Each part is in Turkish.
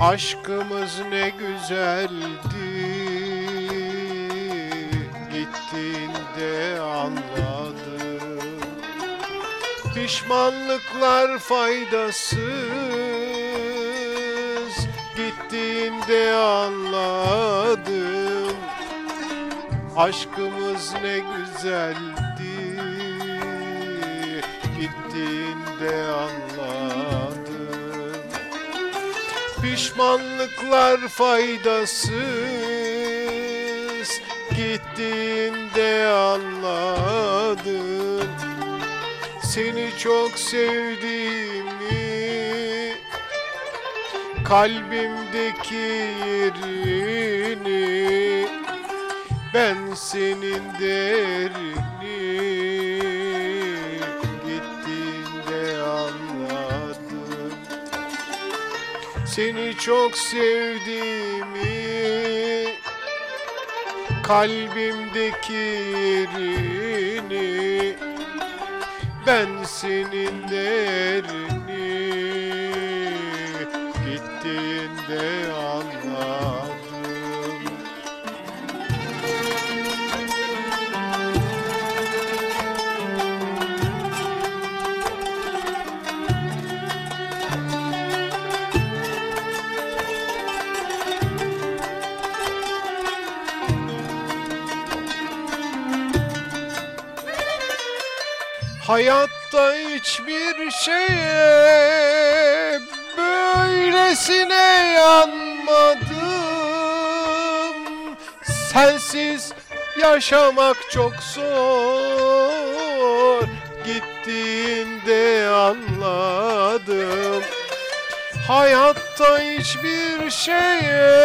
Aşkımız ne güzeldi. Gittiğinde anladım. Pişmanlıklar faydasız. Gittiğinde anladım. Aşkımız ne güzeldi. Gittiğinde anladım Pişmanlıklar faydasız. Gittiğinde anladım Seni çok sevdiğimi Kalbimdeki yerini Ben senin değerini Seni çok sevdiğimi Kalbimdeki yerini Ben senin değerini Hayatta hiçbir şeye böylesine yanmadım. Sensiz yaşamak çok zor. Gittiğinde anladım. Hayatta hiçbir şeye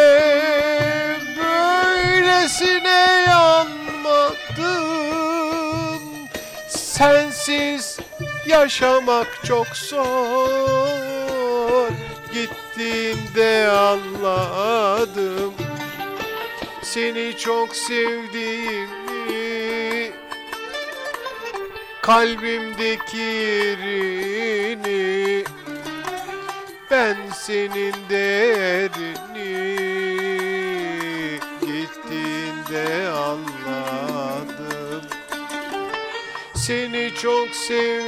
böylesine yanmadım Sensiz yaşamak çok zor. Gittiğinde anladım. Seni çok sevdiğimi. Kalbimdeki yerini. Ben senin değerini. Gittiğinde anladım seni çok sevdiğimi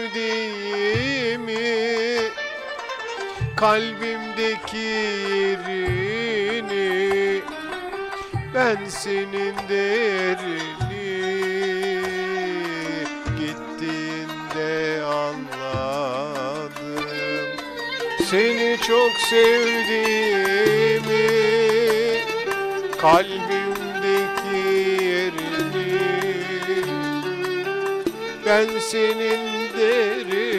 Kalbimdeki yerini Ben senin değerini Gittiğinde anladım. Seni çok sevdiğimi Kalbimdeki ben senin derim